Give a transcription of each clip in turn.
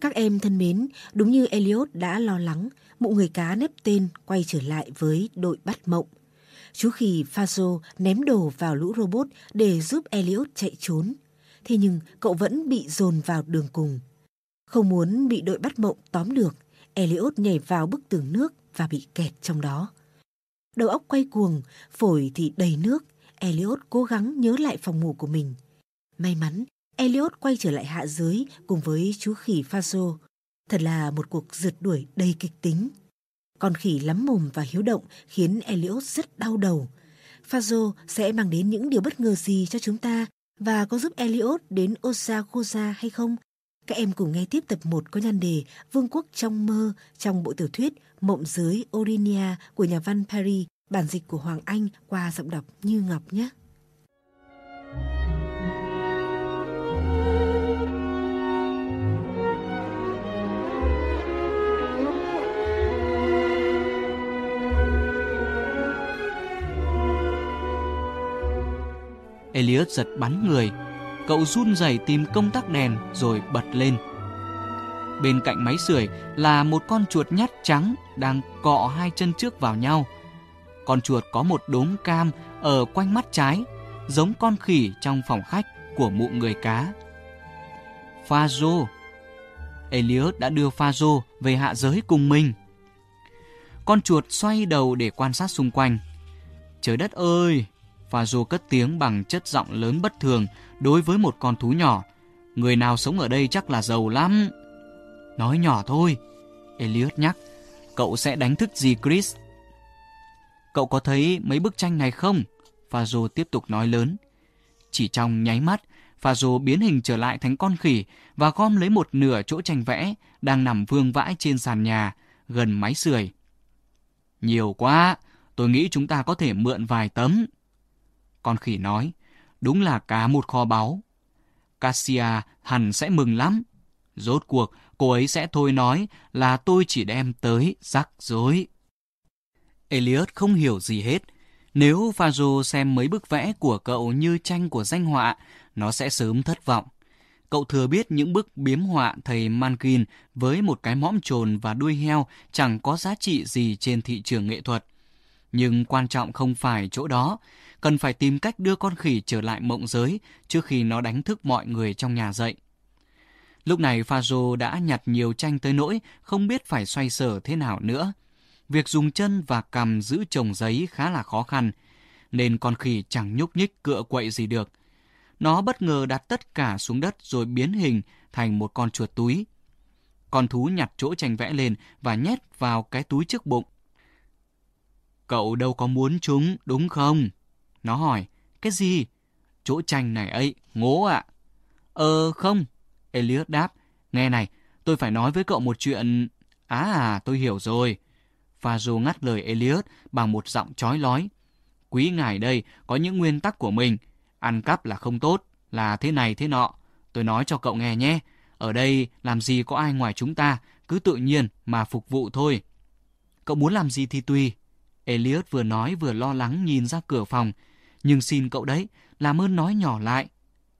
Các em thân mến, đúng như Elliot đã lo lắng, mụ người cá nếp tên quay trở lại với đội bắt mộng. Chú khỉ Faso ném đồ vào lũ robot để giúp Elliot chạy trốn. Thế nhưng cậu vẫn bị dồn vào đường cùng. Không muốn bị đội bắt mộng tóm được, Elliot nhảy vào bức tường nước và bị kẹt trong đó. Đầu óc quay cuồng, phổi thì đầy nước, Elliot cố gắng nhớ lại phòng ngủ của mình. May mắn, Elliot quay trở lại hạ giới cùng với chú khỉ Faso. Thật là một cuộc rượt đuổi đầy kịch tính. Con khỉ lắm mồm và hiếu động khiến Elliot rất đau đầu. Faso sẽ mang đến những điều bất ngờ gì cho chúng ta và có giúp Elliot đến Osagoza hay không? Các em cùng nghe tiếp tập 1 có nhan đề Vương quốc trong mơ trong bộ tiểu thuyết Mộng giới Orinia của nhà văn Paris, bản dịch của Hoàng Anh qua giọng đọc Như Ngọc nhé. Elliot giật bắn người. Cậu run rẩy tìm công tắc đèn rồi bật lên. Bên cạnh máy sưởi là một con chuột nhắt trắng đang cọ hai chân trước vào nhau. Con chuột có một đốm cam ở quanh mắt trái, giống con khỉ trong phòng khách của mụ người cá. Fazo Elliot đã đưa Fazo về hạ giới cùng mình. Con chuột xoay đầu để quan sát xung quanh. Trời đất ơi! Fazo cất tiếng bằng chất giọng lớn bất thường đối với một con thú nhỏ. Người nào sống ở đây chắc là giàu lắm. Nói nhỏ thôi. Elliot nhắc. Cậu sẽ đánh thức gì Chris? Cậu có thấy mấy bức tranh này không? Fazio tiếp tục nói lớn. Chỉ trong nháy mắt, Fazio biến hình trở lại thành con khỉ và gom lấy một nửa chỗ tranh vẽ đang nằm vương vãi trên sàn nhà, gần máy sưởi. Nhiều quá, tôi nghĩ chúng ta có thể mượn vài tấm. Con khỉ nói, đúng là cả một kho báu. Cassia hẳn sẽ mừng lắm. Rốt cuộc, cô ấy sẽ thôi nói là tôi chỉ đem tới rắc rối. Elliot không hiểu gì hết. Nếu Fajo xem mấy bức vẽ của cậu như tranh của danh họa, nó sẽ sớm thất vọng. Cậu thừa biết những bức biếm họa thầy Mankin với một cái mõm trồn và đuôi heo chẳng có giá trị gì trên thị trường nghệ thuật. Nhưng quan trọng không phải chỗ đó, cần phải tìm cách đưa con khỉ trở lại mộng giới trước khi nó đánh thức mọi người trong nhà dậy. Lúc này Fajo đã nhặt nhiều tranh tới nỗi không biết phải xoay sở thế nào nữa. Việc dùng chân và cầm giữ chồng giấy khá là khó khăn, nên con khỉ chẳng nhúc nhích cựa quậy gì được. Nó bất ngờ đặt tất cả xuống đất rồi biến hình thành một con chuột túi. Con thú nhặt chỗ tranh vẽ lên và nhét vào cái túi trước bụng. Cậu đâu có muốn chúng, đúng không? Nó hỏi, cái gì? Chỗ tranh này ấy, ngố ạ. À? Ờ, không. Elliot đáp, nghe này, tôi phải nói với cậu một chuyện... À, tôi hiểu rồi. Fazo ngắt lời Elliot bằng một giọng chói lói. Quý ngài đây có những nguyên tắc của mình. Ăn cắp là không tốt, là thế này thế nọ. Tôi nói cho cậu nghe nhé. Ở đây làm gì có ai ngoài chúng ta, cứ tự nhiên mà phục vụ thôi. Cậu muốn làm gì thì tùy. Elliot vừa nói vừa lo lắng nhìn ra cửa phòng. Nhưng xin cậu đấy, làm ơn nói nhỏ lại.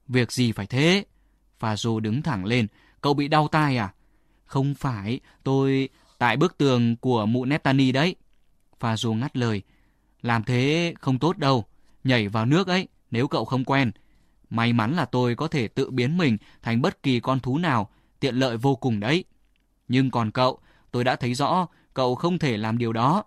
Việc gì phải thế? Fazo đứng thẳng lên. Cậu bị đau tai à? Không phải, tôi... Tại bức tường của mụ Neptani đấy. Fazo ngắt lời. Làm thế không tốt đâu. Nhảy vào nước ấy, nếu cậu không quen. May mắn là tôi có thể tự biến mình thành bất kỳ con thú nào, tiện lợi vô cùng đấy. Nhưng còn cậu, tôi đã thấy rõ cậu không thể làm điều đó.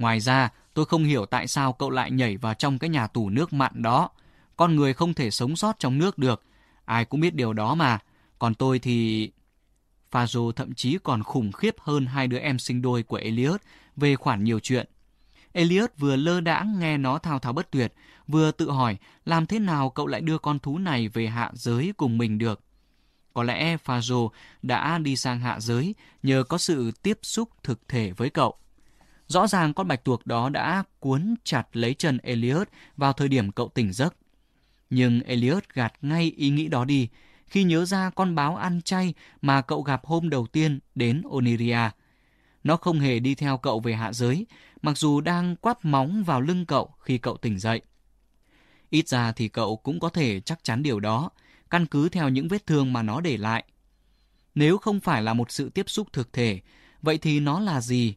Ngoài ra, tôi không hiểu tại sao cậu lại nhảy vào trong cái nhà tù nước mặn đó. Con người không thể sống sót trong nước được. Ai cũng biết điều đó mà. Còn tôi thì... Fazo thậm chí còn khủng khiếp hơn hai đứa em sinh đôi của Elliot về khoản nhiều chuyện. Elliot vừa lơ đãng nghe nó thao thao bất tuyệt, vừa tự hỏi làm thế nào cậu lại đưa con thú này về hạ giới cùng mình được. Có lẽ Fazo đã đi sang hạ giới nhờ có sự tiếp xúc thực thể với cậu. Rõ ràng con bạch tuộc đó đã cuốn chặt lấy chân Elliot vào thời điểm cậu tỉnh giấc. Nhưng Elliot gạt ngay ý nghĩ đó đi khi nhớ ra con báo ăn chay mà cậu gặp hôm đầu tiên đến Oniria. Nó không hề đi theo cậu về hạ giới, mặc dù đang quắp móng vào lưng cậu khi cậu tỉnh dậy. Ít ra thì cậu cũng có thể chắc chắn điều đó, căn cứ theo những vết thương mà nó để lại. Nếu không phải là một sự tiếp xúc thực thể, vậy thì nó là gì?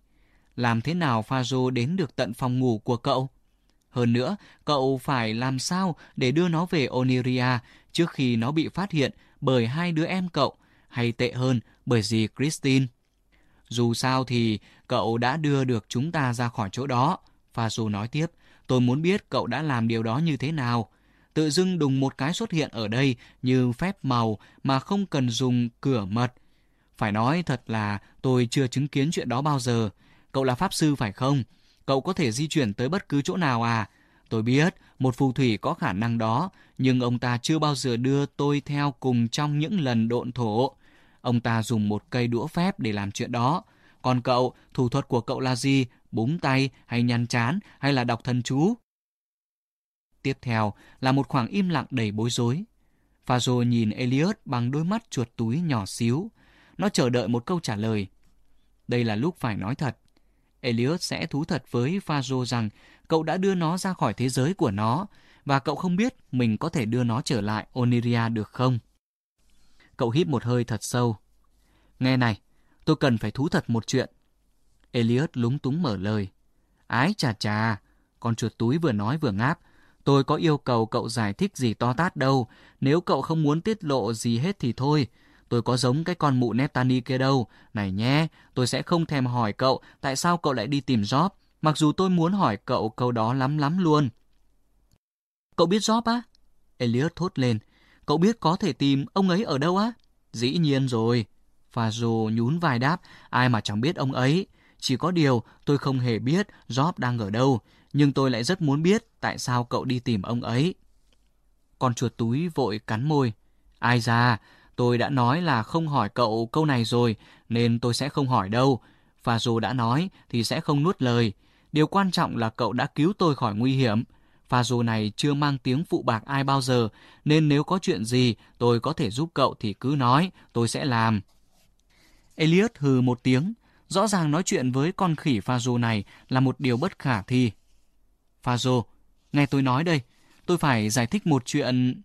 Làm thế nào Fajo đến được tận phòng ngủ của cậu? Hơn nữa, cậu phải làm sao để đưa nó về Oniria trước khi nó bị phát hiện bởi hai đứa em cậu, hay tệ hơn bởi dì Christine? Dù sao thì cậu đã đưa được chúng ta ra khỏi chỗ đó. Faso nói tiếp, tôi muốn biết cậu đã làm điều đó như thế nào. Tự dưng đùng một cái xuất hiện ở đây như phép màu mà không cần dùng cửa mật. Phải nói thật là tôi chưa chứng kiến chuyện đó bao giờ. Cậu là pháp sư phải không? Cậu có thể di chuyển tới bất cứ chỗ nào à? Tôi biết một phù thủy có khả năng đó, nhưng ông ta chưa bao giờ đưa tôi theo cùng trong những lần độn thổ. Ông ta dùng một cây đũa phép để làm chuyện đó. Còn cậu, thủ thuật của cậu là gì? Búng tay hay nhăn chán hay là đọc thần chú? Tiếp theo là một khoảng im lặng đầy bối rối. Fazo nhìn Elliot bằng đôi mắt chuột túi nhỏ xíu. Nó chờ đợi một câu trả lời. Đây là lúc phải nói thật. Elliot sẽ thú thật với Fazo rằng cậu đã đưa nó ra khỏi thế giới của nó và cậu không biết mình có thể đưa nó trở lại Oniria được không. Cậu hít một hơi thật sâu. Nghe này, tôi cần phải thú thật một chuyện. Elliot lúng túng mở lời. Ái chà chà, con chuột túi vừa nói vừa ngáp. Tôi có yêu cầu cậu giải thích gì to tát đâu. Nếu cậu không muốn tiết lộ gì hết thì thôi. Tôi có giống cái con mụ Netani kia đâu. Này nhé, tôi sẽ không thèm hỏi cậu tại sao cậu lại đi tìm job. Mặc dù tôi muốn hỏi cậu câu đó lắm lắm luôn. Cậu biết job á? Elliot thốt lên. Cậu biết có thể tìm ông ấy ở đâu á? Dĩ nhiên rồi. Fazio nhún vai đáp, ai mà chẳng biết ông ấy. Chỉ có điều tôi không hề biết Job đang ở đâu, nhưng tôi lại rất muốn biết tại sao cậu đi tìm ông ấy. Con chuột túi vội cắn môi. Ai ra, tôi đã nói là không hỏi cậu câu này rồi, nên tôi sẽ không hỏi đâu. và dù đã nói thì sẽ không nuốt lời. Điều quan trọng là cậu đã cứu tôi khỏi nguy hiểm. Pha dù này chưa mang tiếng phụ bạc ai bao giờ, nên nếu có chuyện gì tôi có thể giúp cậu thì cứ nói, tôi sẽ làm. Elliot hừ một tiếng, rõ ràng nói chuyện với con khỉ pha dù này là một điều bất khả thi. Pha dù, nghe tôi nói đây, tôi phải giải thích một chuyện...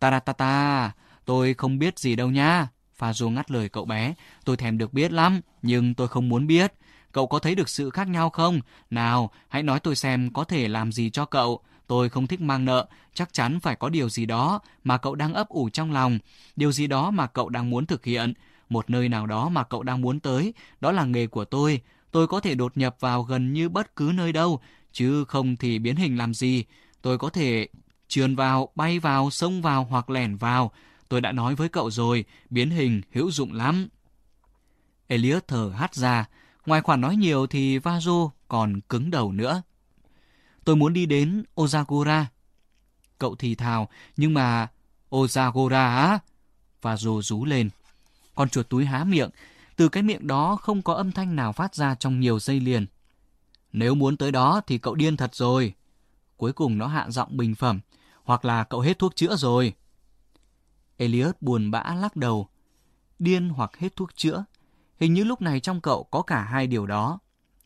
Ta ta ta ta, tôi không biết gì đâu nha. Pha Du ngắt lời cậu bé, tôi thèm được biết lắm, nhưng tôi không muốn biết. Cậu có thấy được sự khác nhau không? Nào, hãy nói tôi xem có thể làm gì cho cậu. Tôi không thích mang nợ, chắc chắn phải có điều gì đó mà cậu đang ấp ủ trong lòng, điều gì đó mà cậu đang muốn thực hiện, một nơi nào đó mà cậu đang muốn tới, đó là nghề của tôi. Tôi có thể đột nhập vào gần như bất cứ nơi đâu, chứ không thì biến hình làm gì. Tôi có thể trườn vào, bay vào, xông vào hoặc lẻn vào. Tôi đã nói với cậu rồi, biến hình hữu dụng lắm. Elliot thở hắt ra, ngoài khoản nói nhiều thì Vazo còn cứng đầu nữa. Tôi muốn đi đến Ozagora. Cậu thì thào, nhưng mà... Ozagora á? Vazo rú lên. Con chuột túi há miệng. Từ cái miệng đó không có âm thanh nào phát ra trong nhiều giây liền. Nếu muốn tới đó thì cậu điên thật rồi. Cuối cùng nó hạ giọng bình phẩm. Hoặc là cậu hết thuốc chữa rồi. Elliot buồn bã lắc đầu. Điên hoặc hết thuốc chữa. Hình như lúc này trong cậu có cả hai điều đó.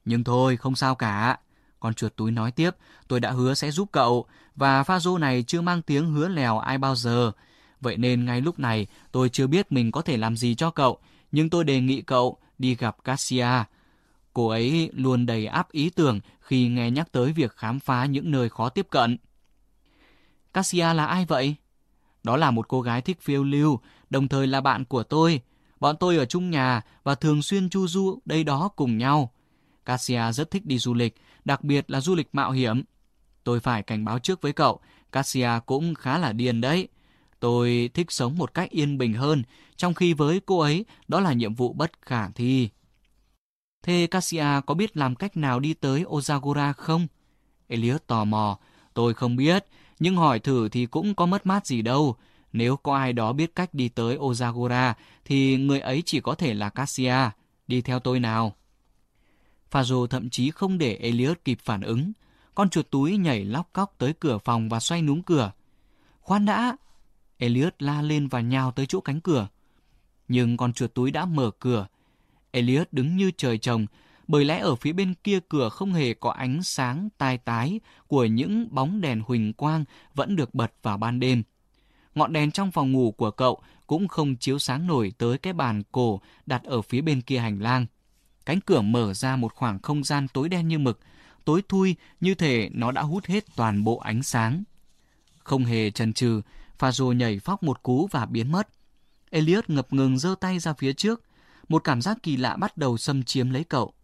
Nhưng thôi, không sao cả. Con chuột túi nói tiếp, tôi đã hứa sẽ giúp cậu, và pha dô này chưa mang tiếng hứa lèo ai bao giờ. Vậy nên ngay lúc này tôi chưa biết mình có thể làm gì cho cậu, nhưng tôi đề nghị cậu đi gặp Cassia. Cô ấy luôn đầy áp ý tưởng khi nghe nhắc tới việc khám phá những nơi khó tiếp cận. Cassia là ai vậy? Đó là một cô gái thích phiêu lưu, đồng thời là bạn của tôi. Bọn tôi ở chung nhà và thường xuyên chu du đây đó cùng nhau. Cassia rất thích đi du lịch, đặc biệt là du lịch mạo hiểm. Tôi phải cảnh báo trước với cậu, Cassia cũng khá là điên đấy. Tôi thích sống một cách yên bình hơn, trong khi với cô ấy đó là nhiệm vụ bất khả thi. Thế Cassia có biết làm cách nào đi tới Ozagora không? Elias tò mò. Tôi không biết, nhưng hỏi thử thì cũng có mất mát gì đâu. Nếu có ai đó biết cách đi tới Ozagora thì người ấy chỉ có thể là Cassia. Đi theo tôi nào. Fazo thậm chí không để Elliot kịp phản ứng. Con chuột túi nhảy lóc cóc tới cửa phòng và xoay núm cửa. Khoan đã! Elliot la lên và nhào tới chỗ cánh cửa. Nhưng con chuột túi đã mở cửa. Elliot đứng như trời trồng, bởi lẽ ở phía bên kia cửa không hề có ánh sáng tai tái của những bóng đèn huỳnh quang vẫn được bật vào ban đêm. Ngọn đèn trong phòng ngủ của cậu cũng không chiếu sáng nổi tới cái bàn cổ đặt ở phía bên kia hành lang. Cánh cửa mở ra một khoảng không gian tối đen như mực, tối thui như thể nó đã hút hết toàn bộ ánh sáng. Không hề chần chừ, Fazo nhảy phóc một cú và biến mất. Elliot ngập ngừng giơ tay ra phía trước. Một cảm giác kỳ lạ bắt đầu xâm chiếm lấy cậu.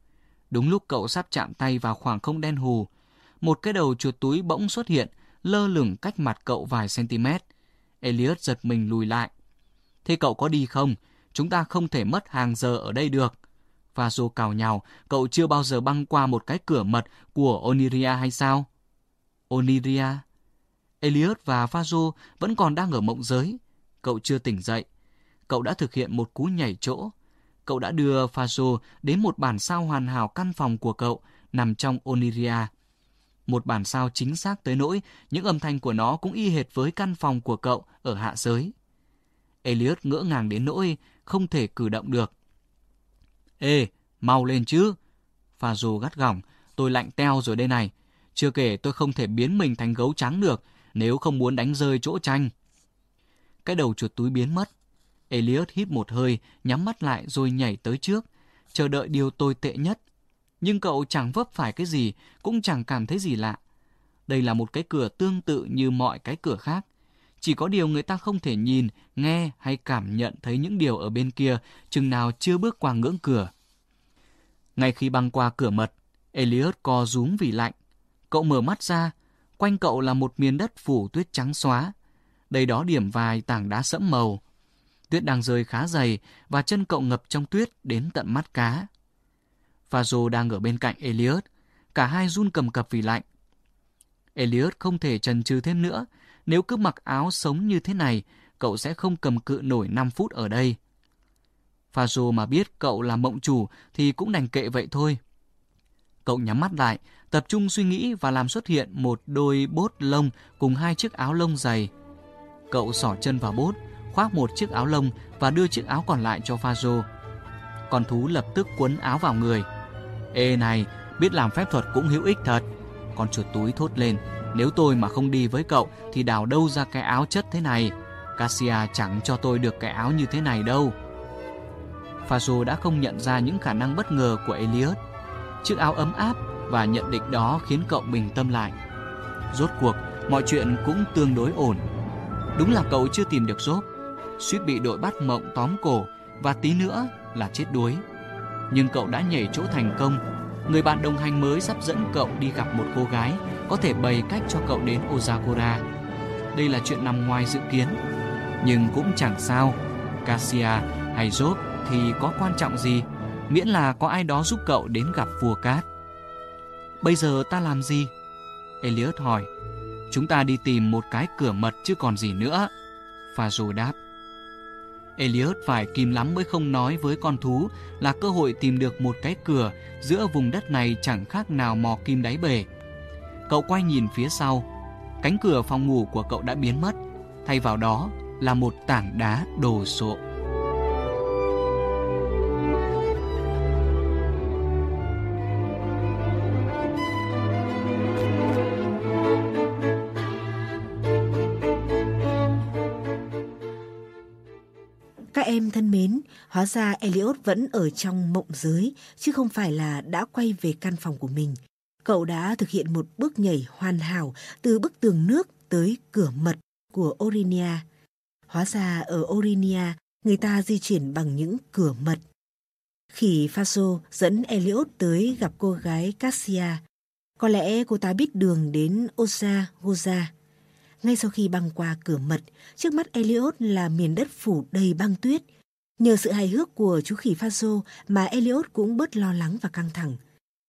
Đúng lúc cậu sắp chạm tay vào khoảng không đen hù, một cái đầu chuột túi bỗng xuất hiện, lơ lửng cách mặt cậu vài cm. Elliot giật mình lùi lại. Thế cậu có đi không? Chúng ta không thể mất hàng giờ ở đây được. Và dù cào nhào, cậu chưa bao giờ băng qua một cái cửa mật của Oniria hay sao? Oniria? Elliot và Fazo vẫn còn đang ở mộng giới. Cậu chưa tỉnh dậy. Cậu đã thực hiện một cú nhảy chỗ. Cậu đã đưa Faso đến một bản sao hoàn hảo căn phòng của cậu nằm trong Oniria. Một bản sao chính xác tới nỗi những âm thanh của nó cũng y hệt với căn phòng của cậu ở hạ giới. Elliot ngỡ ngàng đến nỗi không thể cử động được. Ê, mau lên chứ. Faso gắt gỏng, tôi lạnh teo rồi đây này. Chưa kể tôi không thể biến mình thành gấu trắng được nếu không muốn đánh rơi chỗ tranh. Cái đầu chuột túi biến mất. Elliot hít một hơi, nhắm mắt lại rồi nhảy tới trước, chờ đợi điều tồi tệ nhất. Nhưng cậu chẳng vấp phải cái gì, cũng chẳng cảm thấy gì lạ. Đây là một cái cửa tương tự như mọi cái cửa khác. Chỉ có điều người ta không thể nhìn, nghe hay cảm nhận thấy những điều ở bên kia chừng nào chưa bước qua ngưỡng cửa. Ngay khi băng qua cửa mật, Elliot co rúm vì lạnh. Cậu mở mắt ra, quanh cậu là một miền đất phủ tuyết trắng xóa. Đây đó điểm vài tảng đá sẫm màu. Tuyết đang rơi khá dày và chân cậu ngập trong tuyết đến tận mắt cá. Fazo đang ở bên cạnh Elliot. Cả hai run cầm cập vì lạnh. Elliot không thể chần chừ thêm nữa. Nếu cứ mặc áo sống như thế này, cậu sẽ không cầm cự nổi 5 phút ở đây. Fazo mà biết cậu là mộng chủ thì cũng đành kệ vậy thôi. Cậu nhắm mắt lại, tập trung suy nghĩ và làm xuất hiện một đôi bốt lông cùng hai chiếc áo lông dày. Cậu xỏ chân vào bốt, khoác một chiếc áo lông và đưa chiếc áo còn lại cho Fazo. Con thú lập tức quấn áo vào người. Ê này, biết làm phép thuật cũng hữu ích thật. Con chuột túi thốt lên, nếu tôi mà không đi với cậu thì đào đâu ra cái áo chất thế này. Cassia chẳng cho tôi được cái áo như thế này đâu. Fazo đã không nhận ra những khả năng bất ngờ của Elliot. Chiếc áo ấm áp và nhận định đó khiến cậu bình tâm lại. Rốt cuộc, mọi chuyện cũng tương đối ổn. Đúng là cậu chưa tìm được Job, suýt bị đội bắt mộng tóm cổ và tí nữa là chết đuối. Nhưng cậu đã nhảy chỗ thành công. Người bạn đồng hành mới sắp dẫn cậu đi gặp một cô gái có thể bày cách cho cậu đến Ozakura. Đây là chuyện nằm ngoài dự kiến, nhưng cũng chẳng sao. Cassia hay Job thì có quan trọng gì, miễn là có ai đó giúp cậu đến gặp vua cát. Bây giờ ta làm gì? Elliot hỏi. Chúng ta đi tìm một cái cửa mật chứ còn gì nữa. Fazo đáp. Elliot phải kìm lắm mới không nói với con thú là cơ hội tìm được một cái cửa giữa vùng đất này chẳng khác nào mò kim đáy bể. Cậu quay nhìn phía sau, cánh cửa phòng ngủ của cậu đã biến mất, thay vào đó là một tảng đá đồ sộ. Hóa ra Elliot vẫn ở trong mộng giới, chứ không phải là đã quay về căn phòng của mình. Cậu đã thực hiện một bước nhảy hoàn hảo từ bức tường nước tới cửa mật của Orinia. Hóa ra ở Orinia, người ta di chuyển bằng những cửa mật. Khi Faso dẫn Elliot tới gặp cô gái Cassia, có lẽ cô ta biết đường đến Osa Goza. Ngay sau khi băng qua cửa mật, trước mắt Elliot là miền đất phủ đầy băng tuyết. Nhờ sự hài hước của chú khỉ Faso mà Elliot cũng bớt lo lắng và căng thẳng.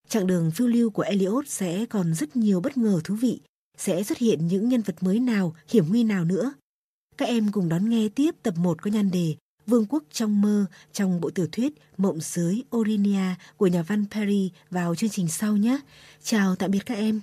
Chặng đường phiêu lưu của Elliot sẽ còn rất nhiều bất ngờ thú vị, sẽ xuất hiện những nhân vật mới nào, hiểm nguy nào nữa. Các em cùng đón nghe tiếp tập 1 có nhan đề Vương quốc trong mơ trong bộ tiểu thuyết Mộng giới Orinia của nhà văn Perry vào chương trình sau nhé. Chào tạm biệt các em.